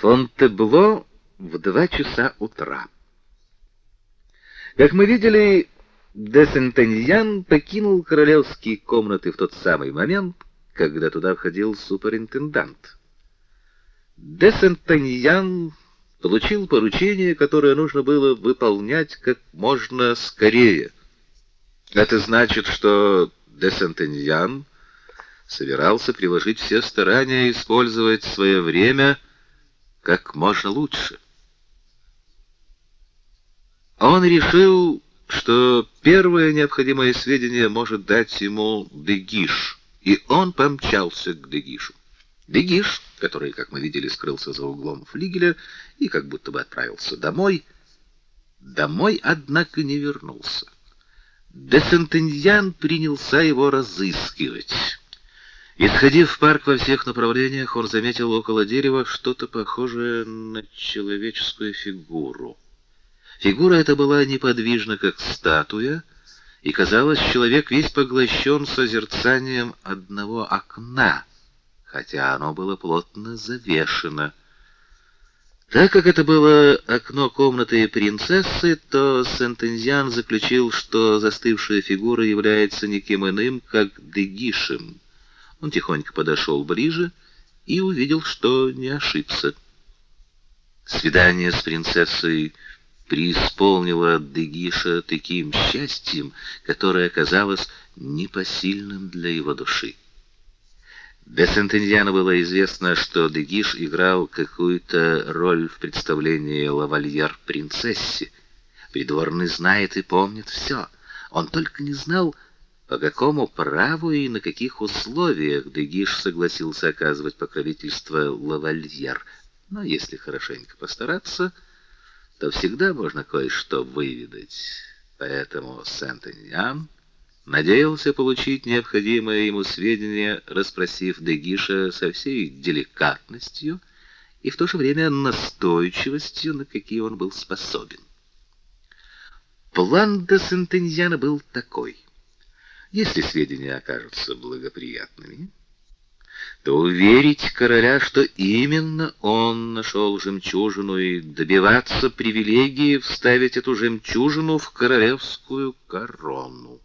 Фонтебло в два часа утра. Как мы видели, де Сентеньян покинул королевские комнаты в тот самый момент, когда туда входил суперинтендант. Де Сентеньян получил поручение, которое нужно было выполнять как можно скорее. Это значит, что де Сентеньян собирался приложить все старания использовать свое время как можно лучше. Он решил, что первое необходимое сведение может дать ему Дегиш, и он помчался к Дегишу. Дегиш, который, как мы видели, скрылся за углом флигеля и как будто бы отправился домой, домой, однако, не вернулся. Де Сентеньян принялся его разыскивать. Исходив в парк во всех направлениях, он заметил около дерева что-то похожее на человеческую фигуру. Фигура эта была неподвижна, как статуя, и казалось, человек весь поглощен созерцанием одного окна, хотя оно было плотно завешено. Так как это было окно комнаты принцессы, то Сентензиан заключил, что застывшая фигура является никем иным, как Дегишем. Он тихонько подошел ближе и увидел, что не ошибся. Свидание с принцессой преисполнило Дегиша таким счастьем, которое оказалось непосильным для его души. Де Сентеньяно было известно, что Дегиш играл какую-то роль в представлении лавальер принцессе. Придворный знает и помнит все. Он только не знал, по какому праву и на каких условиях Дегиш согласился оказывать покровительство лавальер. Но если хорошенько постараться, то всегда можно кое-что выведать. Поэтому Сент-Эньян надеялся получить необходимые ему сведения, расспросив Дегиша со всей деликатностью и в то же время настойчивостью, на какие он был способен. План де Сентеньяна был такой — если сведения окажутся благоприятными, то уверить короля, что именно он нашел жемчужину и добиваться привилегии вставить эту жемчужину в королевскую корону.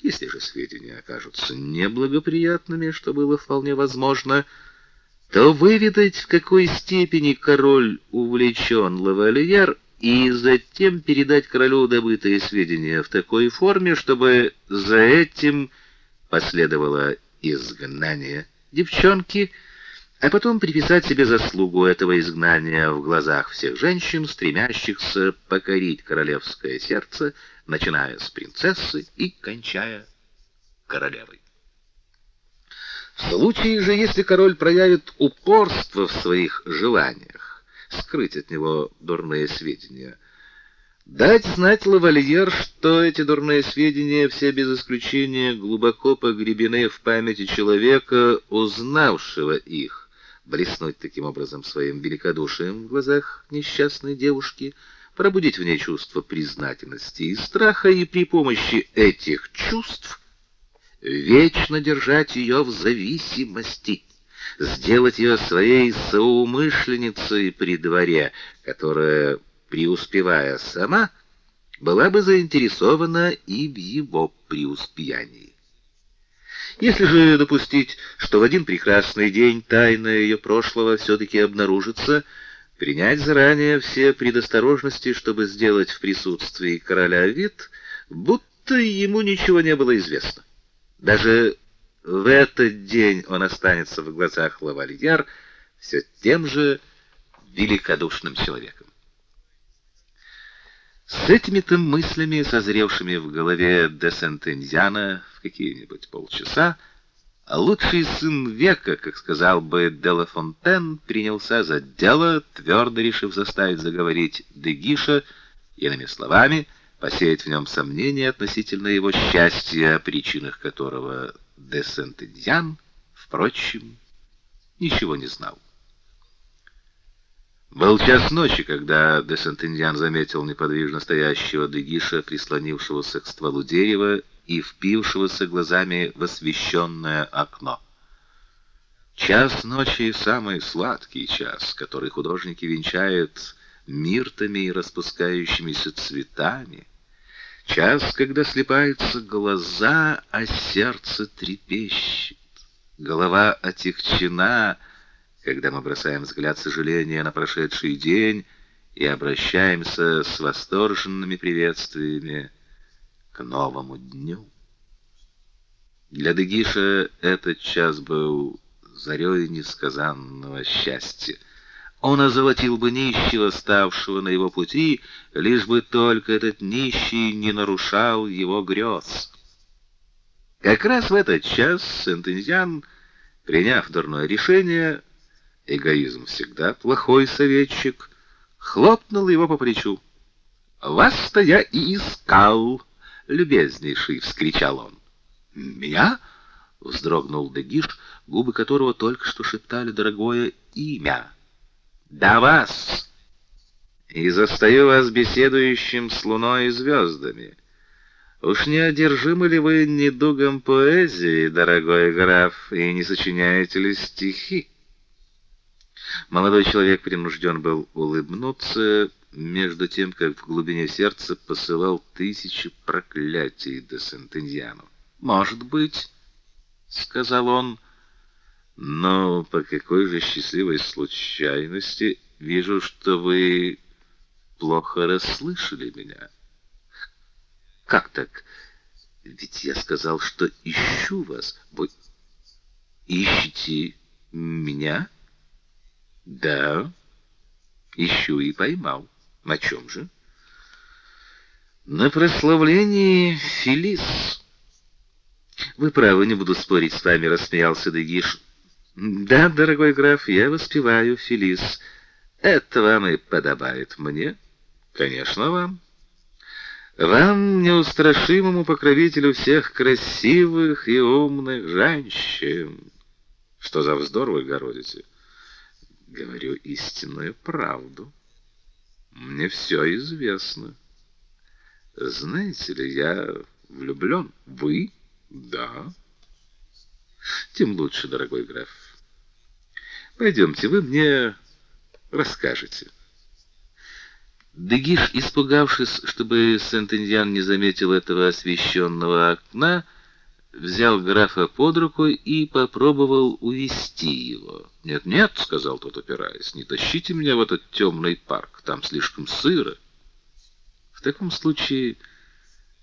Если же сведения окажутся неблагоприятными, что было вполне возможно, то выведать, в какой степени король увлечен лавальер, и затем передать королю добытые сведения в такой форме, чтобы за этим последовало изгнание девчонки, а потом приписать себе заслугу этого изгнания в глазах всех женщин, стремящихся покорить королевское сердце, начиная с принцессы и кончая королевой. В случае же, если король проявит упорство в своих желаниях, скрыть от него дурные сведения. Дать знать лавальер, что эти дурные сведения все без исключения глубоко погребены в памяти человека, узнавшего их, блеснуть таким образом своим великодушием в глазах несчастной девушки, пробудить в ней чувство признательности и страха и при помощи этих чувств вечно держать ее в зависимости сделать ее своей соумышленницей при дворе, которая, преуспевая сама, была бы заинтересована и в его преуспеянии. Если же допустить, что в один прекрасный день тайна ее прошлого все-таки обнаружится, принять заранее все предосторожности, чтобы сделать в присутствии короля вид, будто ему ничего не было известно. Даже в этот день он останется в глазах лавальер все тем же великодушным человеком. С этими-то мыслями, созревшими в голове де Сентензиана в какие-нибудь полчаса, лучший сын века, как сказал бы де Ла Фонтен, принялся за дело, твердо решив заставить заговорить Дегиша, иными словами, посеять в нем сомнения относительно его счастья, о причинах которого де Сент-Эдьян, впрочем, ничего не знал. Был час ночи, когда де Сент-Эдьян заметил неподвижно стоящего Дегиша, прислонившегося к стволу дерева и впившегося глазами в освещенное окно. Час ночи — самый сладкий час, который художники венчают миртами и распускающимися цветами. Час, когда слепаются глаза, а сердце трепещет. Голова отягчена, когда мы бросаем взгляд сожаления на прошедший день и обращаемся с восторженными приветствиями к новому дню. Для Дегиша этот час был зарей несказанного счастья. Он озолотил бы нищего, ставшего на его пути, лишь бы только этот нищий не нарушал его грез. Как раз в этот час Сент-Энзиан, приняв дурное решение, эгоизм всегда плохой советчик, хлопнул его по плечу. «Вас-то я и искал, любезнейший!» — вскричал он. «Меня?» — вздрогнул Дегиш, губы которого только что шептали дорогое имя. «Да вас!» «И застаю вас беседующим с луной и звездами. Уж не одержимы ли вы недугом поэзии, дорогой граф, и не сочиняете ли стихи?» Молодой человек принужден был улыбнуться, между тем, как в глубине сердца посылал тысячи проклятий до Сентеньяну. «Может быть», — сказал он, — «но по какой же счастливой случайности вижу, что вы плохо расслышали меня». «Как так? Ведь я сказал, что ищу вас. Вы ищете меня?» «Да, ищу и поймал. На чем же?» «На прославлении Филис». Вы правы, не буду спорить с вами, рассмеялся Дегиш. Да, дорогой граф, я воспеваю Фелис. Это вам и подобает мне. Конечно, вам. Вам, неустрашимому покровителю всех красивых и умных женщин. Что за вздор вы городите? Говорю истинную правду. Мне все известно. Знаете ли, я влюблен. Вы? Да. Тем лучше, дорогой граф. Пойдемте, вы мне расскажете. Дегиш, испугавшись, чтобы Сент-Индиан не заметил этого освещенного окна, взял графа под руку и попробовал увести его. "Нет, нет", сказал тот, опираясь. "Не тащите меня в этот темный парк, там слишком сыро. В таком случае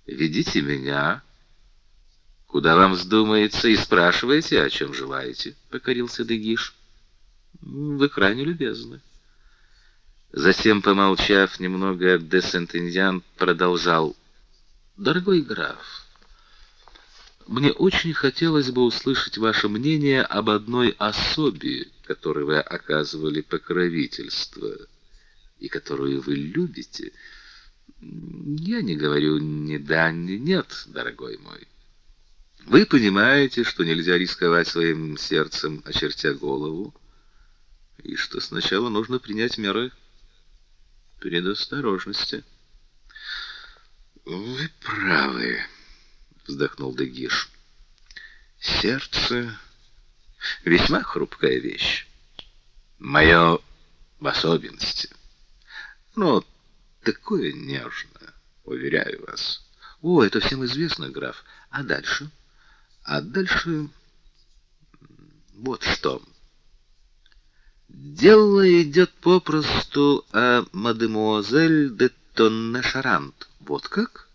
ведите меня Куда вам вздумается и спрашиваете, о чем желаете, покорился Дегиш. Вы крайне любезны. Затем, помолчав немного, де Сентеньян продолжал: "Дорогой граф, мне очень хотелось бы услышать ваше мнение об одной особе, которой вы оказывали покровительство и которую вы любите. Я не говорю ни да, ни нет, дорогой мой. Вы понимаете, что нельзя рисковать своим сердцем, очертя голову, и что сначала нужно принять меры предосторожности. Вы правы, вздохнул Дегиш. Сердце весьма хрупкая вещь. Мое в особенности. Но такое нежное, уверяю вас. О, это всем известно, граф. А дальше? А дальше вот что. Дело идет попросту о мадемуазель де Тонне-Шарант. Вот как?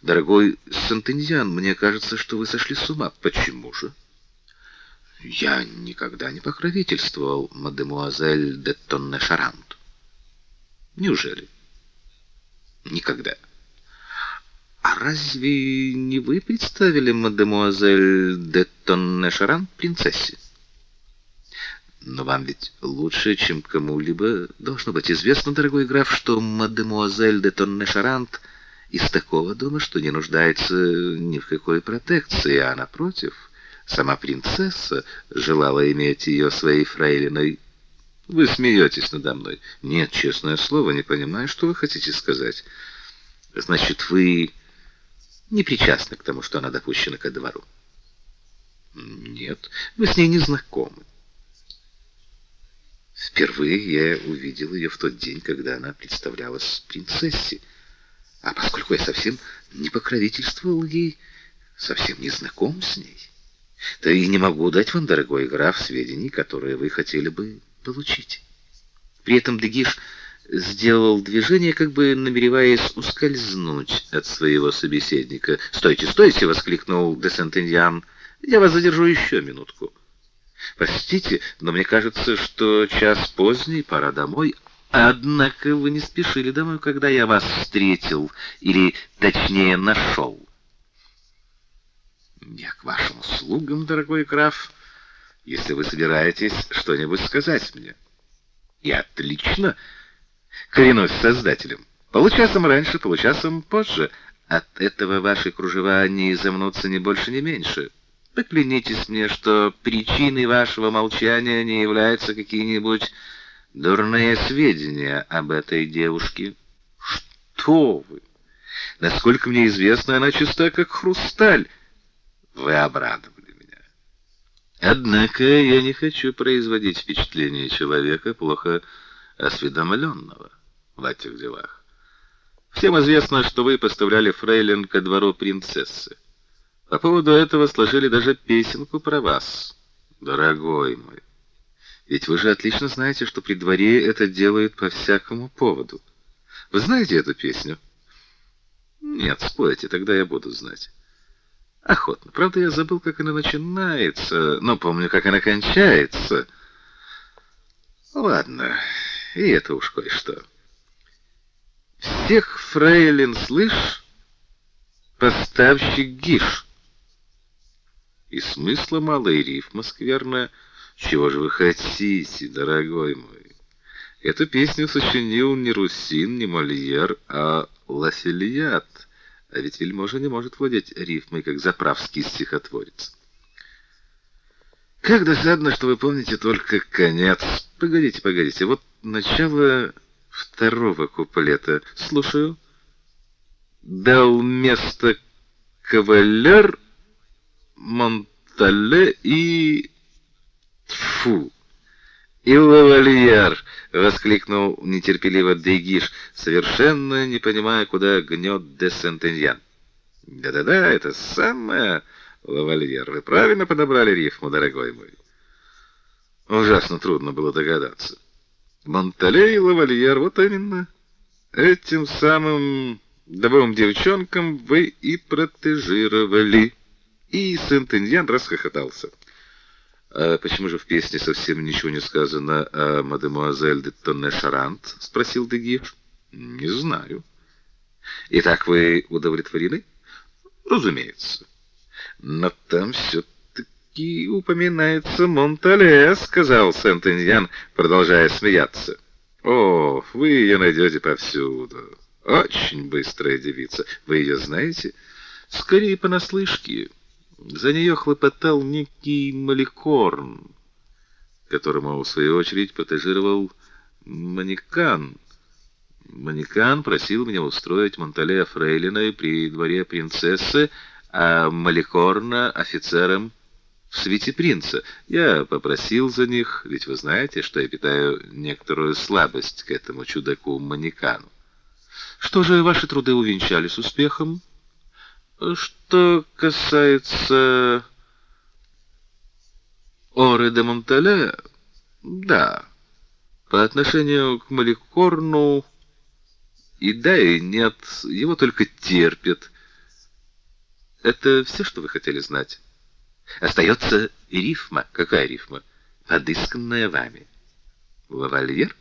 Дорогой Сантензиан, мне кажется, что вы сошли с ума. Почему же? Я никогда не покровительствовал мадемуазель де Тонне-Шарант. Неужели? Никогда. А разве не вы представили мадемуазель де Тонне-Шаран принцессе? Но вам ведь лучше, чем кому-либо должно быть известно, дорогой граф, что мадемуазель де Тонне-Шарант из такого дома, что не нуждается ни в какой протекции, а напротив, сама принцесса желала иметь ее своей фрейлиной. Вы смеетесь надо мной. Нет, честное слово, не понимаю, что вы хотите сказать. Значит, вы не причастны к тому, что она допущена ко двору. Нет, мы с ней не знакомы. Впервые я увидел ее в тот день, когда она представлялась принцессе. А поскольку я совсем не покровительствовал ей, совсем не знаком с ней, то и не могу дать вам, дорогой граф, сведений, которые вы хотели бы получить. При этом Дегиш сделал движение, как бы намереваясь ускользнуть от своего собеседника. "Стойте, стойте", воскликнул де Сентеньян. "Я вас задержу еще минутку". Простите, но мне кажется, что час поздний, пора домой. Однако вы не спешили домой, когда я вас встретил, или, точнее, нашел. Я к вашим услугам, дорогой граф, если вы собираетесь что-нибудь сказать мне. И отлично. Клянусь создателем. Получасом раньше, получасом позже. От этого ваши кружева не изомнутся ни больше, ни меньше. Поклянитесь мне, что причиной вашего молчания не являются какие-нибудь дурные сведения об этой девушке. Что вы? Насколько мне известно, она чиста как хрусталь. Вы обрадовали меня. Однако я не хочу производить впечатление человека плохо осведомленного в этих делах. Всем известно, что вы поставляли фрейлин ко двору принцессы. По поводу этого сложили даже песенку про вас, дорогой мой. Ведь вы же отлично знаете, что при дворе это делают по всякому поводу. Вы знаете эту песню? Нет, спойте, тогда я буду знать. Охотно. Правда, я забыл, как она начинается, но помню, как она кончается. Ладно, и это уж кое-что. Всех фрейлин слышь, поставщик Гиш. И смысла мало, и рифма скверная. Чего же вы хотите, дорогой мой? Эту песню сочинил не Русин, не Мольер, а Лафельят. А ведь вельможа не может владеть рифмой, как заправский стихотворец. Как досадно, что вы помните только конец. Погодите, погодите. Вот начало второго куплета. Слушаю. Дал место кавалер Монтале и... Фу! И лавальяр! — воскликнул нетерпеливо Дегиш, совершенно не понимая, куда гнет де Сентеньян. «Да-да-да, это самое, лавальяр. Вы правильно подобрали рифму, дорогой мой». Ужасно трудно было догадаться. Монтале и лавальяр, вот именно. Этим самым двум девчонкам вы и протежировали. И Сент-Эньян расхохотался. «А почему же в песне совсем ничего не сказано о мадемуазель де Тонне-Шарант?» — спросил Дегиш. «Не знаю». «Итак, вы удовлетворены?» «Разумеется. Но там все-таки упоминается Монтале», — сказал Сент-Эньян, продолжая смеяться. «О, вы ее найдете повсюду. Очень быстрая девица. Вы ее знаете?» «Скорее понаслышке». За нее хлопотал некий Маликорн, которому в свою очередь потежировал Манекан. Манекан просил меня устроить Монтале фрейлиной при дворе принцессы, а Маликорна офицером в свите принца. Я попросил за них, ведь вы знаете, что я питаю некоторую слабость к этому чудаку Манекану. Что же ваши труды увенчались успехом? Что касается Оры де Монтале, да, по отношению к Маликорну и да, и нет, его только терпят. Это все, что вы хотели знать? Остается рифма. Какая рифма? Подысканная вами. Лавальер?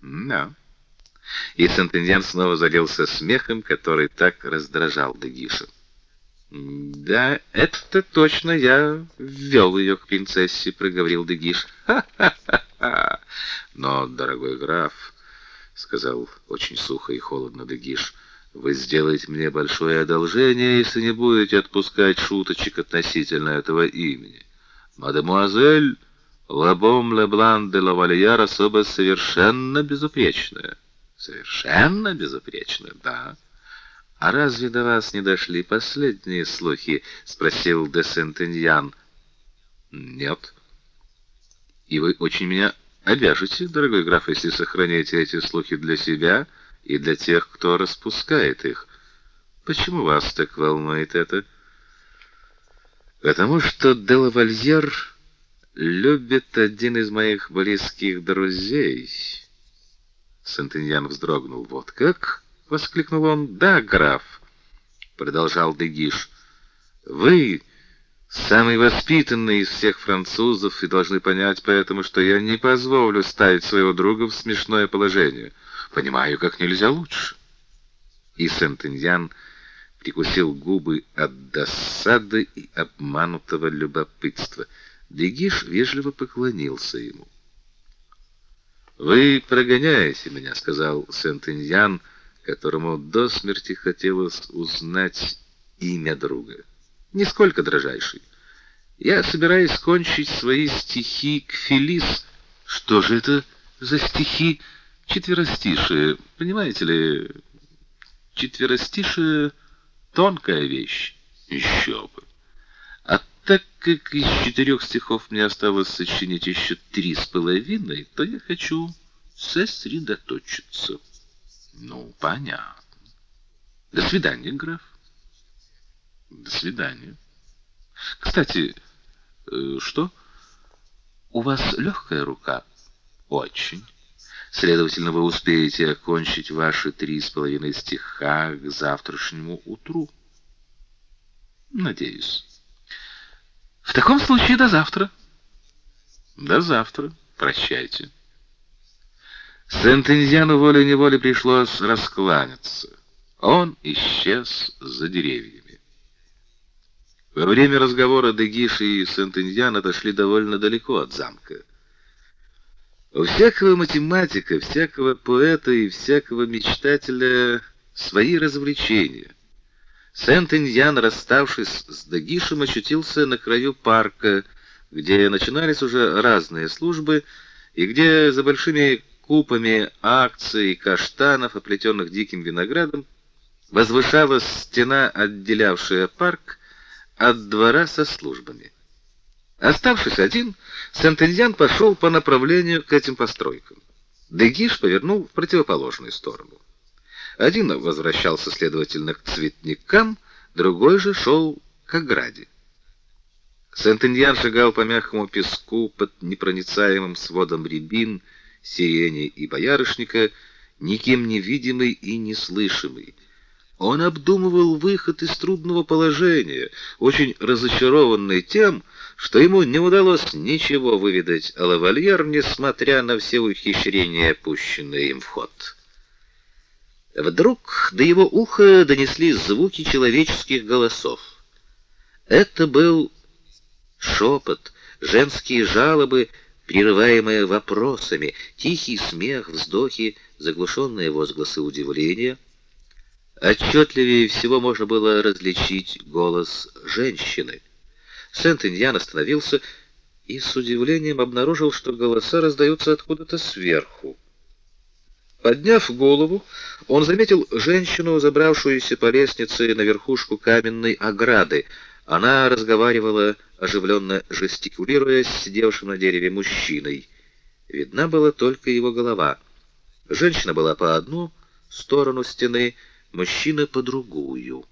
Да. И Сентеньян снова залился смехом, который так раздражал Дегиша. «Да, это точно я ввел ее к принцессе», — проговорил Дегиш. «Ха-ха-ха! Но, дорогой граф, — сказал очень сухо и холодно Дегиш, — вы сделаете мне большое одолжение, если не будете отпускать шуточек относительно этого имени. Мадемуазель Лабом Леблан де Лавальяр особо совершенно безупречная». Совершенно безупречно, да. А разве до вас не дошли последние слухи, спросил де Сентеньян. Нет. И вы очень меня обяжете, дорогой граф, если сохраняете эти слухи для себя и для тех, кто распускает их. Почему вас так волнует это? Потому что Делавальер любит один из моих близких друзей. Сентеньян вздрогнул. Вот как? воскликнул он. "Да, граф", продолжал Дегиш. "Вы самый воспитанный из всех французов и должны понять поэтому, что я не позволю ставить своего друга в смешное положение. Понимаю, как нельзя лучше". И Сентеньян прикусил губы от досады и обманутого любопытства. Дегиш вежливо поклонился ему. Вы прогоняете меня, сказал Сент-Иньян, которому до смерти хотелось узнать имя друга. Нисколько дрожайший. Я собираюсь кончить свои стихи к Фелис. Что же это за стихи? Четверостишие, понимаете ли? Четверостишие тонкая вещь. Еще бы. Так как из четырех стихов мне осталось сочинить еще три с половиной, то я хочу сосредоточиться. Ну, понятно. До свидания, граф. До свидания. Кстати, э, что? У вас легкая рука? Очень. Следовательно, вы успеете окончить ваши три с половиной стиха к завтрашнему утру. Надеюсь. В таком случае до завтра. До завтра. Прощайте. Сент-Инзиану волей-неволей пришлось раскланяться. Он исчез за деревьями. Во время разговора Дегиш и Сент-Инзиан отошли довольно далеко от замка. У всякого математика, всякого поэта и всякого мечтателя свои развлечения. Сент-Иньян, расставшись с Дагишем, очутился на краю парка, где начинались уже разные службы и где за большими купами акций и каштанов, оплетенных диким виноградом, возвышалась стена, отделявшая парк от двора со службами. Оставшись один, Сент-Иньян пошел по направлению к этим постройкам. Дегиш повернул в противоположную сторону. Один возвращался, следовательно, к цветникам, другой же шел к ограде. Сент-Иньян шагал по мягкому песку под непроницаемым сводом рябин, сирени и боярышника, никем не видимый и не слышимый. Он обдумывал выход из трудного положения, очень разочарованный тем, что ему не удалось ничего выведать о лавальер, несмотря на все ухищрения, пущенные им в ход. Вдруг до его уха донеслись звуки человеческих голосов. Это был шепот, женские жалобы, прерываемые вопросами, тихий смех, вздохи, заглушенные возгласы удивления. Отчетливее всего можно было различить голос женщины. Сент-Иньян остановился и с удивлением обнаружил, что голоса раздаются откуда-то сверху. Подняв голову, он заметил женщину, забравшуюся по лестнице на верхушку каменной ограды. Она разговаривала, оживленно жестикулируя с сидевшим на дереве мужчиной. Видна была только его голова. Женщина была по одну сторону стены, мужчина по другую.